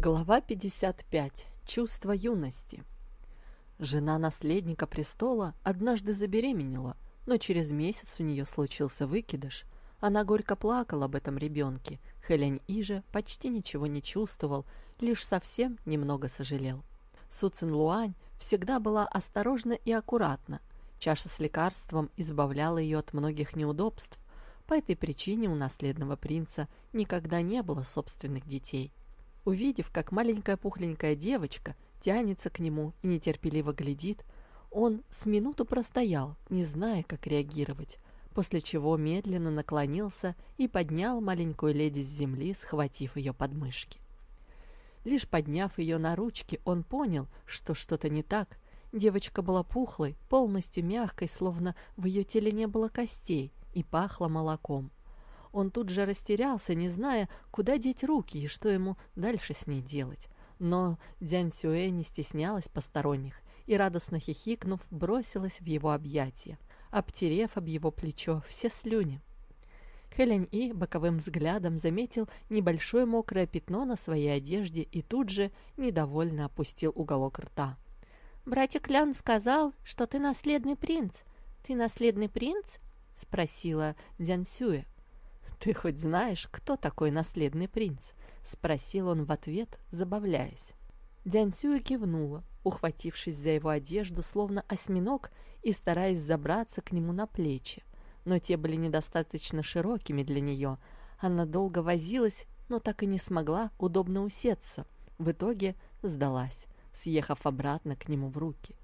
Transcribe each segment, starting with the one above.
Глава 55. Чувство юности. Жена наследника престола однажды забеременела, но через месяц у нее случился выкидыш. Она горько плакала об этом ребенке. Хэлянь И же почти ничего не чувствовал, лишь совсем немного сожалел. Су Цин Луань всегда была осторожна и аккуратна. Чаша с лекарством избавляла ее от многих неудобств. По этой причине у наследного принца никогда не было собственных детей. Увидев, как маленькая пухленькая девочка тянется к нему и нетерпеливо глядит, он с минуту простоял, не зная, как реагировать, после чего медленно наклонился и поднял маленькую леди с земли, схватив ее подмышки. Лишь подняв ее на ручки, он понял, что что-то не так. Девочка была пухлой, полностью мягкой, словно в ее теле не было костей, и пахло молоком. Он тут же растерялся, не зная, куда деть руки и что ему дальше с ней делать. Но Дзянь Сюэ не стеснялась посторонних и, радостно хихикнув, бросилась в его объятия, обтерев об его плечо все слюни. Хэлянь И боковым взглядом заметил небольшое мокрое пятно на своей одежде и тут же недовольно опустил уголок рта. «Братик Лян сказал, что ты наследный принц. Ты наследный принц?» — спросила Дзян Сюэ. «Ты хоть знаешь, кто такой наследный принц?» — спросил он в ответ, забавляясь. Дянь Сюэ кивнула, ухватившись за его одежду, словно осьминог, и стараясь забраться к нему на плечи. Но те были недостаточно широкими для нее. Она долго возилась, но так и не смогла удобно усеться. В итоге сдалась, съехав обратно к нему в руки.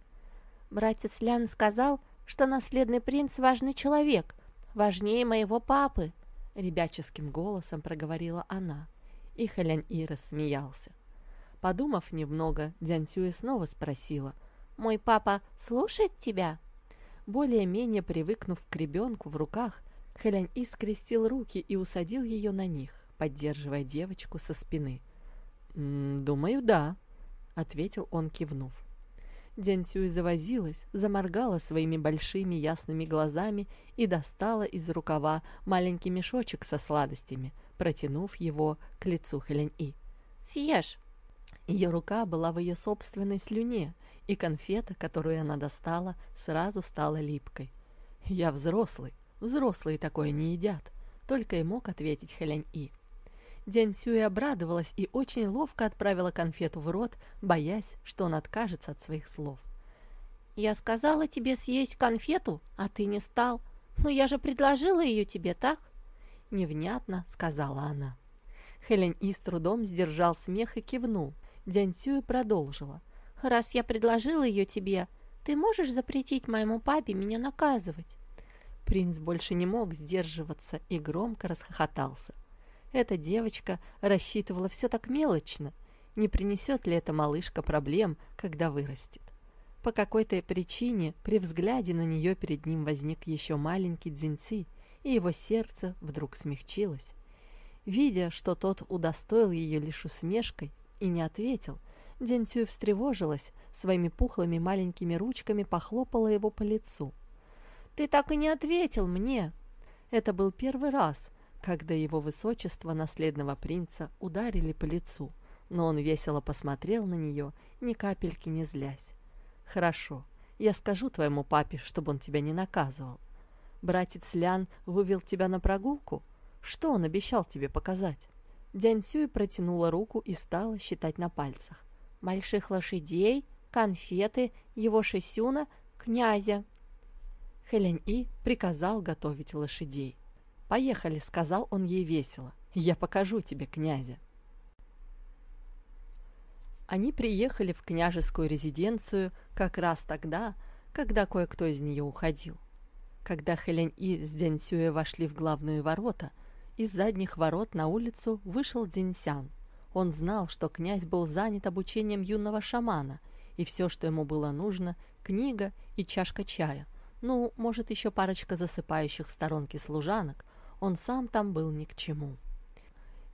«Братец Лян сказал, что наследный принц важный человек, важнее моего папы», — ребяческим голосом проговорила она. И Хэлянь И рассмеялся. Подумав немного, Дзянь Цюэ снова спросила. «Мой папа слушает тебя?» Более-менее привыкнув к ребенку в руках, Хэлянь И скрестил руки и усадил ее на них, поддерживая девочку со спины. «Думаю, да», — ответил он, кивнув. Дянь Сюй завозилась, заморгала своими большими ясными глазами и достала из рукава маленький мешочек со сладостями, протянув его к лицу Хэлянь-И. «Съешь!» Ее рука была в ее собственной слюне, и конфета, которую она достала, сразу стала липкой. «Я взрослый, взрослые такое не едят», — только и мог ответить Хэлянь-И. Дянь Сюй обрадовалась и очень ловко отправила конфету в рот, боясь, что он откажется от своих слов. «Я сказала тебе съесть конфету, а ты не стал. Но я же предложила ее тебе, так?» Невнятно сказала она. Хелен И с трудом сдержал смех и кивнул. Дянь Сюй продолжила. «Раз я предложила ее тебе, ты можешь запретить моему папе меня наказывать?» Принц больше не мог сдерживаться и громко расхохотался. Эта девочка рассчитывала все так мелочно. Не принесет ли эта малышка проблем, когда вырастет? По какой-то причине при взгляде на нее перед ним возник еще маленький Дзиньци, и его сердце вдруг смягчилось. Видя, что тот удостоил ее лишь усмешкой и не ответил, Дзиньцю встревожилась, своими пухлыми маленькими ручками похлопала его по лицу. «Ты так и не ответил мне!» Это был первый раз, когда его высочество наследного принца ударили по лицу, но он весело посмотрел на нее, ни капельки не злясь. «Хорошо, я скажу твоему папе, чтобы он тебя не наказывал. Братец Лян вывел тебя на прогулку? Что он обещал тебе показать?» Дянь Сюй протянула руку и стала считать на пальцах. «Больших лошадей, конфеты, его шесюна, князя». Хэлянь И приказал готовить лошадей. «Поехали», — сказал он ей весело. «Я покажу тебе князя». Они приехали в княжескую резиденцию как раз тогда, когда кое-кто из нее уходил. Когда Хэлянь и с Дзяньсюэ вошли в главные ворота, из задних ворот на улицу вышел Дзиньсян. Он знал, что князь был занят обучением юного шамана, и все, что ему было нужно, книга и чашка чая. Ну, может, еще парочка засыпающих в сторонке служанок, он сам там был ни к чему.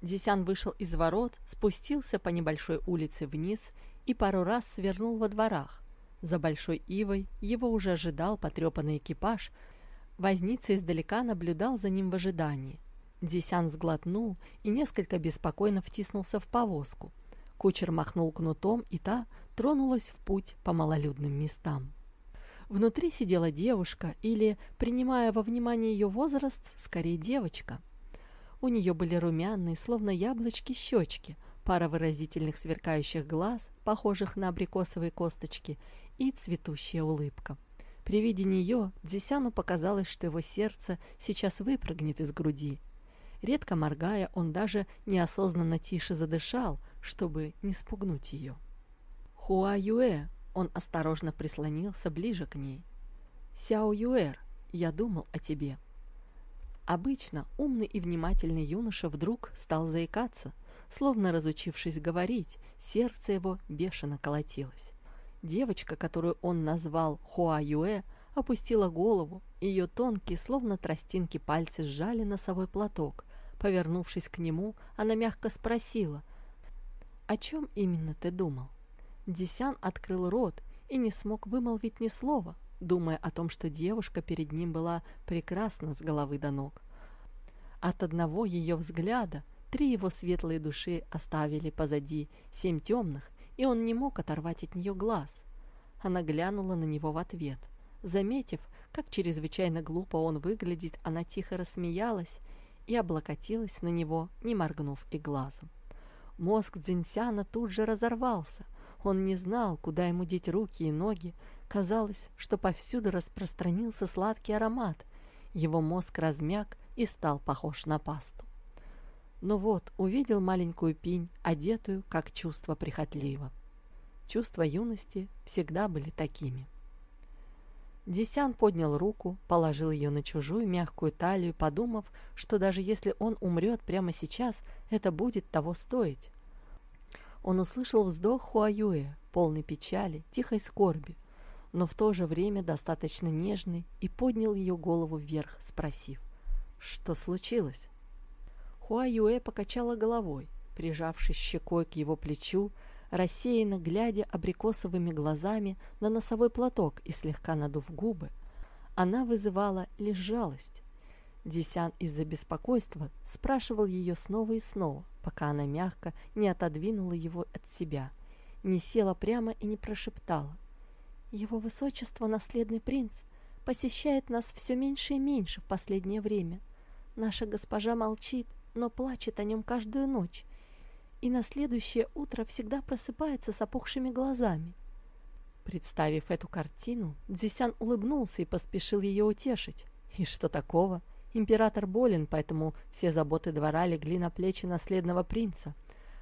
Десян вышел из ворот, спустился по небольшой улице вниз и пару раз свернул во дворах. За большой ивой его уже ожидал потрепанный экипаж. Возница издалека наблюдал за ним в ожидании. Десян сглотнул и несколько беспокойно втиснулся в повозку. Кучер махнул кнутом, и та тронулась в путь по малолюдным местам. Внутри сидела девушка, или, принимая во внимание ее возраст, скорее девочка. У нее были румяные, словно яблочки, щечки, пара выразительных сверкающих глаз, похожих на абрикосовые косточки, и цветущая улыбка. При виде нее Дзисяну показалось, что его сердце сейчас выпрыгнет из груди. Редко моргая, он даже неосознанно тише задышал, чтобы не спугнуть ее. «Хуа Юэ!» Он осторожно прислонился ближе к ней. «Сяо Юэр, я думал о тебе». Обычно умный и внимательный юноша вдруг стал заикаться, словно разучившись говорить, сердце его бешено колотилось. Девочка, которую он назвал Хуа Юэ, опустила голову, ее тонкие, словно тростинки пальцы сжали носовой платок. Повернувшись к нему, она мягко спросила, «О чем именно ты думал?» Десян открыл рот и не смог вымолвить ни слова, думая о том, что девушка перед ним была прекрасна с головы до ног. От одного ее взгляда три его светлые души оставили позади семь темных, и он не мог оторвать от нее глаз. Она глянула на него в ответ. Заметив, как чрезвычайно глупо он выглядит, она тихо рассмеялась и облокотилась на него, не моргнув и глазом. Мозг Дзинсяна тут же разорвался. Он не знал, куда ему деть руки и ноги. Казалось, что повсюду распространился сладкий аромат. Его мозг размяк и стал похож на пасту. Но вот увидел маленькую пинь, одетую, как чувство прихотливо. Чувства юности всегда были такими. Десян поднял руку, положил ее на чужую мягкую талию, подумав, что даже если он умрет прямо сейчас, это будет того стоить. Он услышал вздох Хуаюэ, полный печали, тихой скорби, но в то же время достаточно нежный, и поднял ее голову вверх, спросив, что случилось. Хуа Юэ покачала головой, прижавшись щекой к его плечу, рассеянно глядя абрикосовыми глазами на носовой платок и слегка надув губы. Она вызывала лишь жалость. Десян из-за беспокойства спрашивал ее снова и снова, пока она мягко не отодвинула его от себя, не села прямо и не прошептала. «Его высочество, наследный принц, посещает нас все меньше и меньше в последнее время. Наша госпожа молчит, но плачет о нем каждую ночь, и на следующее утро всегда просыпается с опухшими глазами. Представив эту картину, Дзисян улыбнулся и поспешил ее утешить. И что такого? Император болен, поэтому все заботы двора легли на плечи наследного принца.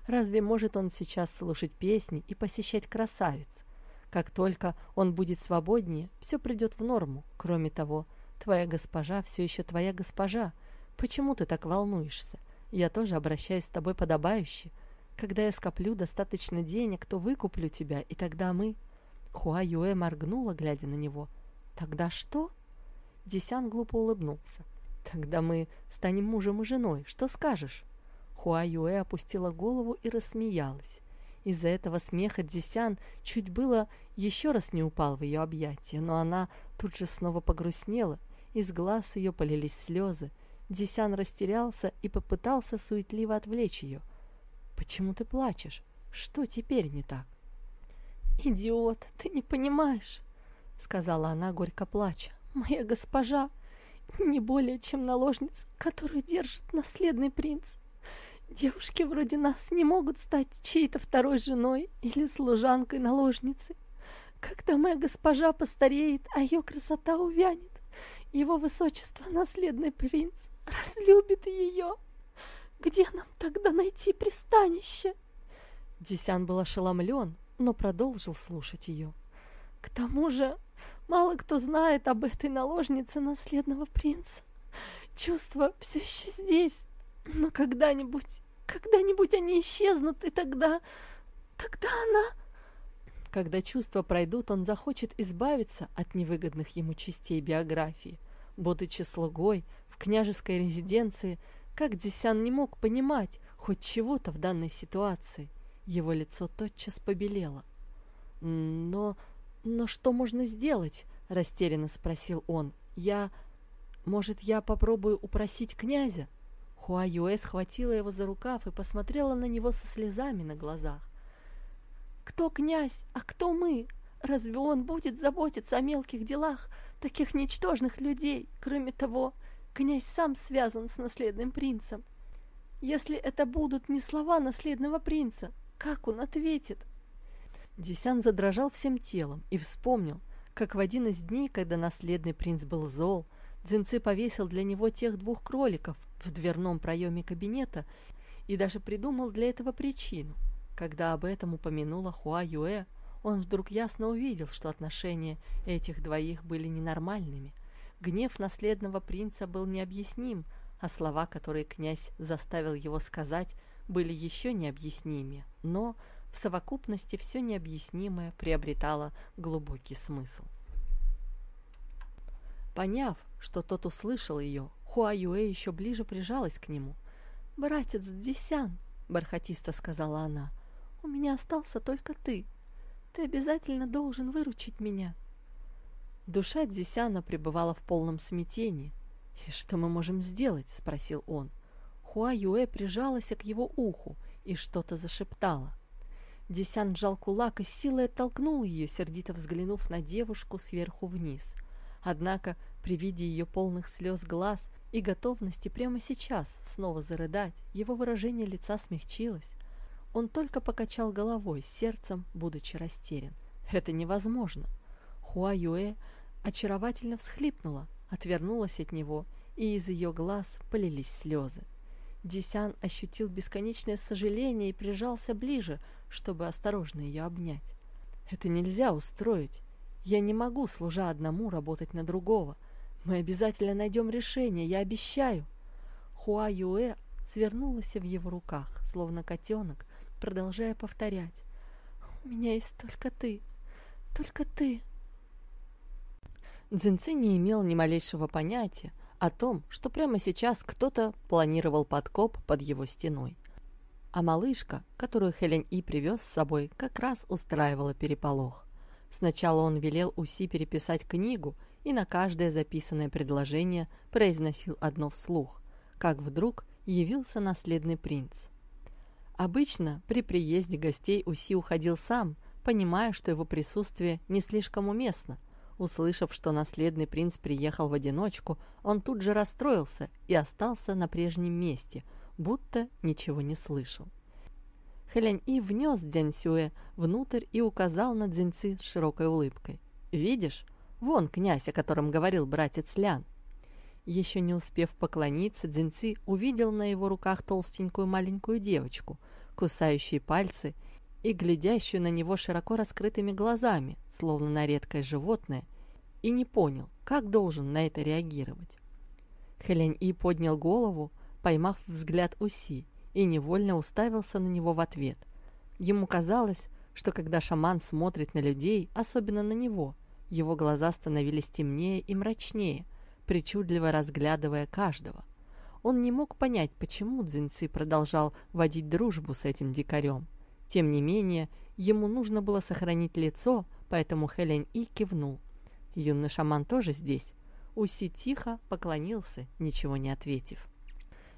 Разве может он сейчас слушать песни и посещать красавиц? Как только он будет свободнее, все придет в норму. Кроме того, твоя госпожа все еще твоя госпожа, Почему ты так волнуешься? Я тоже обращаюсь с тобой подобающе. Когда я скоплю достаточно денег, то выкуплю тебя, и тогда мы...» Хуа Юэ моргнула, глядя на него. «Тогда что?» Десян глупо улыбнулся. «Тогда мы станем мужем и женой. Что скажешь?» Хуа Юэ опустила голову и рассмеялась. Из-за этого смеха Дзисян чуть было еще раз не упал в ее объятия, но она тут же снова погрустнела, из глаз ее полились слезы, Десян растерялся и попытался суетливо отвлечь ее. «Почему ты плачешь? Что теперь не так?» «Идиот, ты не понимаешь», — сказала она, горько плача. «Моя госпожа не более чем наложница, которую держит наследный принц. Девушки вроде нас не могут стать чьей-то второй женой или служанкой-наложницей. Когда моя госпожа постареет, а ее красота увянет, его высочество, наследный принц, разлюбит ее. Где нам тогда найти пристанище?» Десян был ошеломлен, но продолжил слушать ее. «К тому же, мало кто знает об этой наложнице наследного принца. Чувства все еще здесь, но когда-нибудь, когда-нибудь они исчезнут, и тогда, тогда она...» Когда чувства пройдут, он захочет избавиться от невыгодных ему частей биографии. Будучи слугой, княжеской резиденции, как Десян не мог понимать хоть чего-то в данной ситуации. Его лицо тотчас побелело. «Но... но что можно сделать?» — растерянно спросил он. «Я... может, я попробую упросить князя?» Хуа Юэ схватила его за рукав и посмотрела на него со слезами на глазах. Кто князь, а кто мы? Разве он будет заботиться о мелких делах таких ничтожных людей? Кроме того, князь сам связан с наследным принцем. Если это будут не слова наследного принца, как он ответит? Десян задрожал всем телом и вспомнил, как в один из дней, когда наследный принц был зол, Дзинцы повесил для него тех двух кроликов в дверном проеме кабинета и даже придумал для этого причину. Когда об этом упомянула Хуа Юэ, он вдруг ясно увидел, что отношения этих двоих были ненормальными. Гнев наследного принца был необъясним, а слова, которые князь заставил его сказать, были еще необъяснимее, но в совокупности все необъяснимое приобретало глубокий смысл. Поняв, что тот услышал ее, Хуа Юэ еще ближе прижалась к нему. «Братец Дзисян», — бархатисто сказала она, — «у меня остался только ты. Ты обязательно должен выручить меня». Душа Дзисяна пребывала в полном смятении. «И что мы можем сделать?» — спросил он. Хуа Юэ прижалась к его уху и что-то зашептала. Десян сжал кулак и силой оттолкнул ее, сердито взглянув на девушку сверху вниз. Однако при виде ее полных слез глаз и готовности прямо сейчас снова зарыдать, его выражение лица смягчилось. Он только покачал головой, сердцем, будучи растерян. Это невозможно. Хуа Юэ очаровательно всхлипнула, отвернулась от него, и из ее глаз полились слезы. Дисян ощутил бесконечное сожаление и прижался ближе, чтобы осторожно ее обнять. «Это нельзя устроить. Я не могу, служа одному, работать на другого. Мы обязательно найдем решение, я обещаю». Хуа Юэ свернулась в его руках, словно котенок, продолжая повторять. «У меня есть только ты, только ты». Дзинци не имел ни малейшего понятия о том, что прямо сейчас кто-то планировал подкоп под его стеной. А малышка, которую Хелен И привез с собой, как раз устраивала переполох. Сначала он велел Уси переписать книгу и на каждое записанное предложение произносил одно вслух, как вдруг явился наследный принц. Обычно при приезде гостей Уси уходил сам, понимая, что его присутствие не слишком уместно. Услышав, что наследный принц приехал в одиночку, он тут же расстроился и остался на прежнем месте, будто ничего не слышал. Хэлянь И внес Дзянь внутрь и указал на Дзиньцы с широкой улыбкой. «Видишь, вон князь, о котором говорил братец Лян». Еще не успев поклониться, Дзиньцы увидел на его руках толстенькую маленькую девочку, кусающие пальцы и глядящую на него широко раскрытыми глазами, словно на редкое животное, и не понял, как должен на это реагировать. Хэлянь И поднял голову, поймав взгляд Уси, и невольно уставился на него в ответ. Ему казалось, что когда шаман смотрит на людей, особенно на него, его глаза становились темнее и мрачнее – причудливо разглядывая каждого. Он не мог понять, почему Дзиньцы продолжал водить дружбу с этим дикарем. Тем не менее, ему нужно было сохранить лицо, поэтому Хелен И кивнул. Юный шаман тоже здесь. Уси тихо поклонился, ничего не ответив.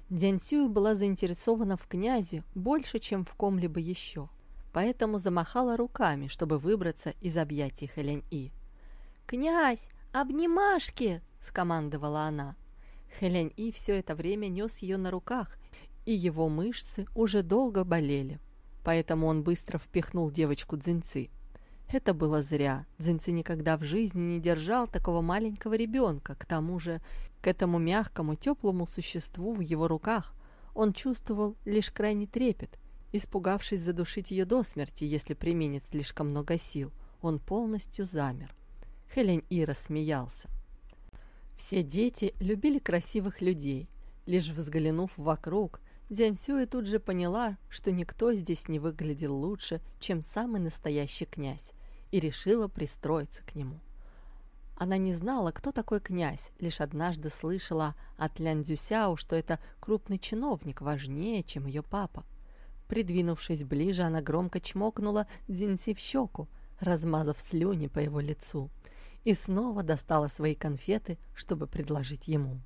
Дянь Сюй была заинтересована в князе больше, чем в ком-либо еще, поэтому замахала руками, чтобы выбраться из объятий Хелен И. «Князь, обнимашки!» — скомандовала она. Хэлянь И все это время нес ее на руках, и его мышцы уже долго болели. Поэтому он быстро впихнул девочку Дзиньцы. Это было зря. Дзиньцы никогда в жизни не держал такого маленького ребенка. К тому же, к этому мягкому, теплому существу в его руках он чувствовал лишь крайний трепет. Испугавшись задушить ее до смерти, если применит слишком много сил, он полностью замер. Хелень И рассмеялся. Все дети любили красивых людей. Лишь взглянув вокруг, Дзянь Сюэ тут же поняла, что никто здесь не выглядел лучше, чем самый настоящий князь, и решила пристроиться к нему. Она не знала, кто такой князь, лишь однажды слышала от Лян Цзюсяо, что это крупный чиновник, важнее, чем ее папа. Придвинувшись ближе, она громко чмокнула Дзиньси в щеку, размазав слюни по его лицу и снова достала свои конфеты, чтобы предложить ему.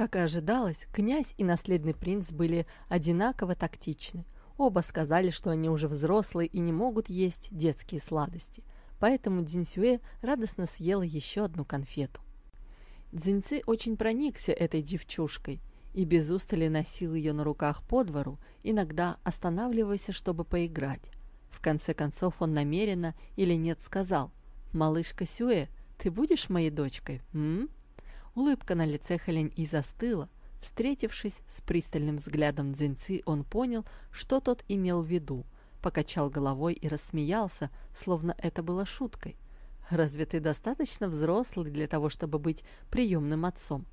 Как и ожидалось, князь и наследный принц были одинаково тактичны. Оба сказали, что они уже взрослые и не могут есть детские сладости, поэтому Дзиньсюэ радостно съела еще одну конфету. Дзиньцы очень проникся этой девчушкой и без устали носил ее на руках по двору, иногда останавливаясь, чтобы поиграть. В конце концов он намеренно или нет сказал «Малышка Сюэ, ты будешь моей дочкой, м?», Улыбка на лице Хэлянь И застыла. Встретившись с пристальным взглядом Дзиньцы, он понял, что тот имел в виду, покачал головой и рассмеялся, словно это было шуткой. «Разве ты достаточно взрослый для того, чтобы быть приемным отцом?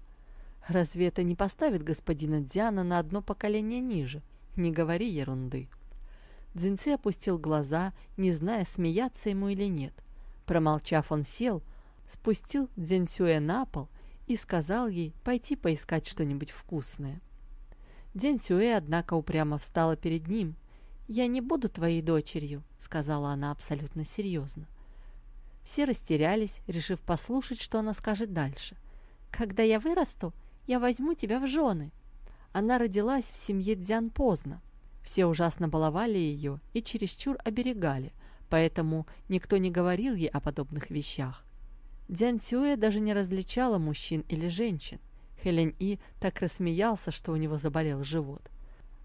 Разве это не поставит господина Дзяна на одно поколение ниже? Не говори ерунды». Дзиньцы опустил глаза, не зная, смеяться ему или нет. Промолчав, он сел, спустил Дзиньсюэ на пол и сказал ей пойти поискать что-нибудь вкусное. День Сюэ, однако, упрямо встала перед ним. «Я не буду твоей дочерью», — сказала она абсолютно серьезно. Все растерялись, решив послушать, что она скажет дальше. «Когда я вырасту, я возьму тебя в жены». Она родилась в семье Дзян поздно. Все ужасно баловали ее и чересчур оберегали, поэтому никто не говорил ей о подобных вещах. Дзян Сюэ даже не различала мужчин или женщин. Хелен И так рассмеялся, что у него заболел живот.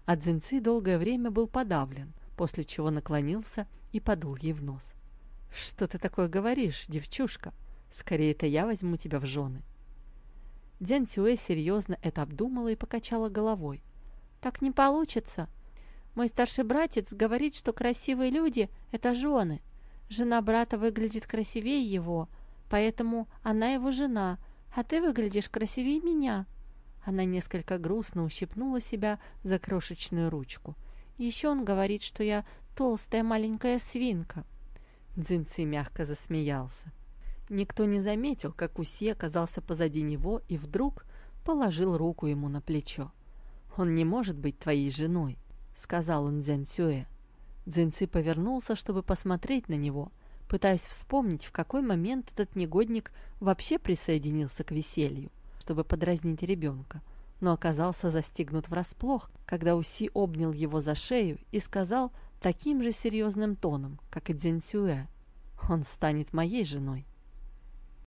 А Цзиньци долгое время был подавлен, после чего наклонился и подул ей в нос. «Что ты такое говоришь, девчушка? Скорее, это я возьму тебя в жены». Дзян Сюэ серьезно это обдумала и покачала головой. «Так не получится. Мой старший братец говорит, что красивые люди — это жены. Жена брата выглядит красивее его, поэтому она его жена, а ты выглядишь красивее меня». Она несколько грустно ущипнула себя за крошечную ручку. «Еще он говорит, что я толстая маленькая свинка». Дзинци мягко засмеялся. Никто не заметил, как Уси оказался позади него и вдруг положил руку ему на плечо. «Он не может быть твоей женой», — сказал он Дзянсюэ. Дзинци повернулся, чтобы посмотреть на него — пытаясь вспомнить, в какой момент этот негодник вообще присоединился к веселью, чтобы подразнить ребенка, но оказался застигнут врасплох, когда Уси обнял его за шею и сказал таким же серьезным тоном, как и Дзянсюэ, «Он станет моей женой».